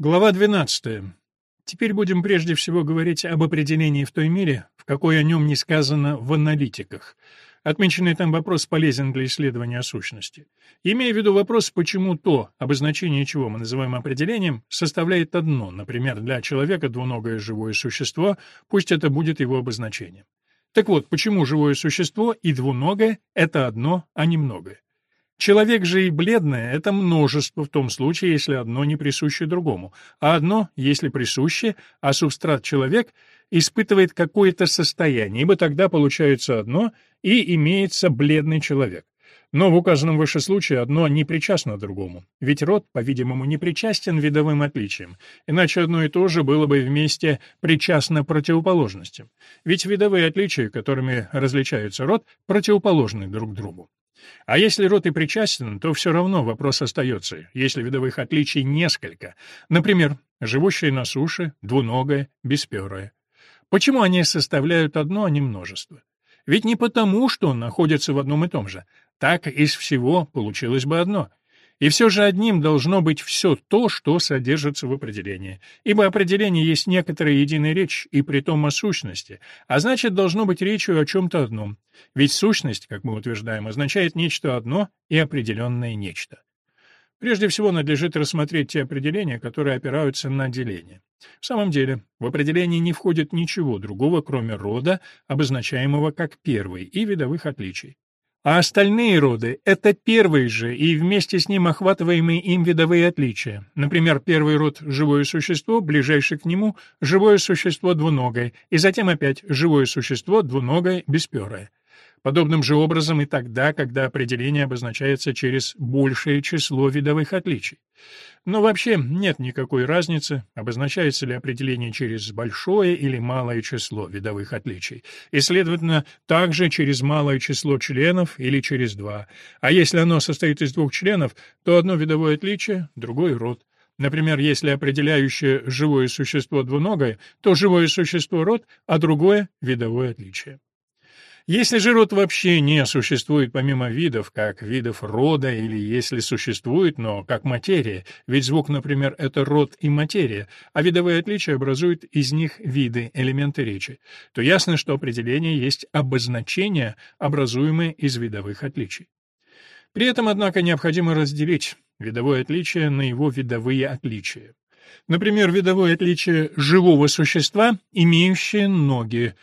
Глава 12. Теперь будем прежде всего говорить об определении в той мере, в какой о нем не сказано в аналитиках. Отмеченный там вопрос полезен для исследования сущности. Имея в виду вопрос, почему то, обозначение чего мы называем определением, составляет одно, например, для человека двуногое живое существо, пусть это будет его обозначение. Так вот, почему живое существо и двуногое — это одно, а не многое? Человек же и бледное — это множество в том случае, если одно не присуще другому, а одно, если присуще, а субстрат человек испытывает какое-то состояние, ибо тогда получается одно и имеется бледный человек. Но в указанном выше случае одно не причастно другому, ведь род, по-видимому, не причастен видовым отличиям, иначе одно и то же было бы вместе причастно противоположностям. Ведь видовые отличия, которыми различаются род, противоположны друг другу. А если род и причастен, то все равно вопрос остается, если видовых отличий несколько. Например, живущие на суше, двуногое, бесперое. Почему они составляют одно, а не множество? Ведь не потому, что находятся в одном и том же. Так из всего получилось бы одно. И все же одним должно быть все то, что содержится в определении. Ибо определение есть некоторая единая речь, и при том о сущности, а значит, должно быть речью о чем-то одном. Ведь сущность, как мы утверждаем, означает нечто одно и определенное нечто. Прежде всего, надлежит рассмотреть те определения, которые опираются на деление. В самом деле, в определении не входит ничего другого, кроме рода, обозначаемого как первый, и видовых отличий. А остальные роды — это первые же и вместе с ним охватываемые им видовые отличия. Например, первый род — живое существо, ближайшее к нему — живое существо двуногое, и затем опять живое существо двуногое, бесперое. Подобным же образом и тогда, когда определение обозначается через большее число видовых отличий. Но вообще нет никакой разницы, обозначается ли определение через большое или малое число видовых отличий, и, следовательно, также через малое число членов или через два. А если оно состоит из двух членов, то одно видовое отличие, другой род. Например, если определяющее живое существо двуногое, то живое существо — род, а другое — видовое отличие. Если же род вообще не существует помимо видов, как видов рода, или если существует, но как материя, ведь звук, например, это род и материя, а видовые отличия образуют из них виды, элементы речи, то ясно, что определение есть обозначение, образуемое из видовых отличий. При этом, однако, необходимо разделить видовое отличие на его видовые отличия. Например, видовое отличие живого существа, имеющее ноги,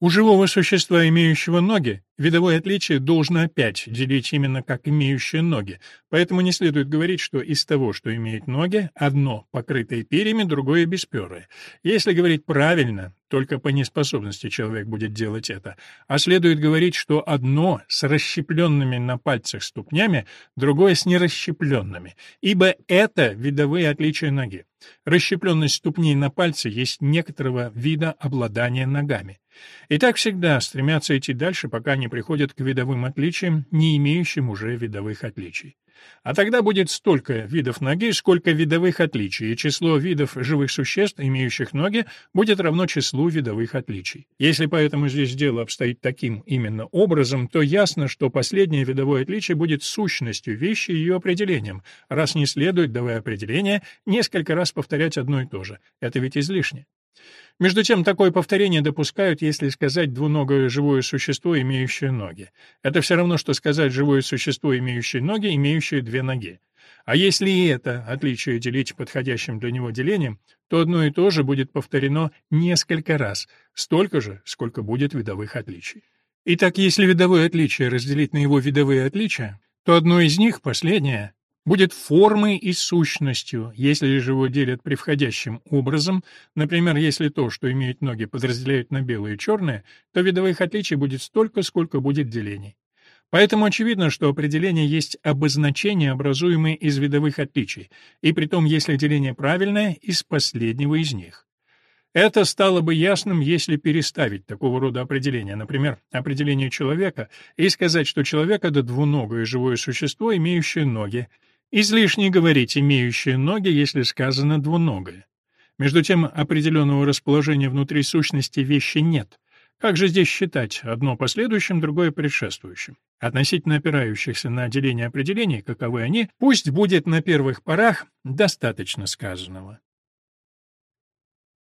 у живого существа, имеющего ноги, видовое отличие должно опять делить именно как имеющее ноги, поэтому не следует говорить, что из того, что имеет ноги, одно покрытое перьями, другое бесперое. Если говорить правильно, только по неспособности человек будет делать это, а следует говорить, что одно с расщепленными на пальцах ступнями, другое с нерасщепленными, ибо это видовые отличия ноги. Расщепленность ступней на пальце есть некоторого вида обладания ногами. И так всегда стремятся идти дальше, пока не приходят к видовым отличиям, не имеющим уже видовых отличий. А тогда будет столько видов ноги, сколько видовых отличий, и число видов живых существ, имеющих ноги, будет равно числу видовых отличий. Если поэтому здесь дело обстоит таким именно образом, то ясно, что последнее видовое отличие будет сущностью вещи и ее определением, раз не следует, давая определение, несколько раз повторять одно и то же. Это ведь излишне. Между тем, такое повторение допускают, если сказать двуногое живое существо, имеющее ноги. Это все равно, что сказать живое существо, имеющее ноги, имеющее две ноги. А если и это отличие делить подходящим для него делением, то одно и то же будет повторено несколько раз, столько же, сколько будет видовых отличий. Итак, если видовое отличие разделить на его видовые отличия, то одно из них, последнее, будет формой и сущностью, если же его делят превходящим образом, например, если то, что имеет ноги, подразделяют на белое и черное, то видовых отличий будет столько, сколько будет делений. Поэтому очевидно, что определение есть обозначение, образуемое из видовых отличий, и притом, если деление правильное, из последнего из них. Это стало бы ясным, если переставить такого рода определения, например, определение человека, и сказать, что человек — это двуногое живое существо, имеющее ноги, Излишне говорить «имеющие ноги», если сказано «двуногое». Между тем, определенного расположения внутри сущности вещи нет. Как же здесь считать одно последующим, другое предшествующим? Относительно опирающихся на деление определений, каковы они, пусть будет на первых порах достаточно сказанного.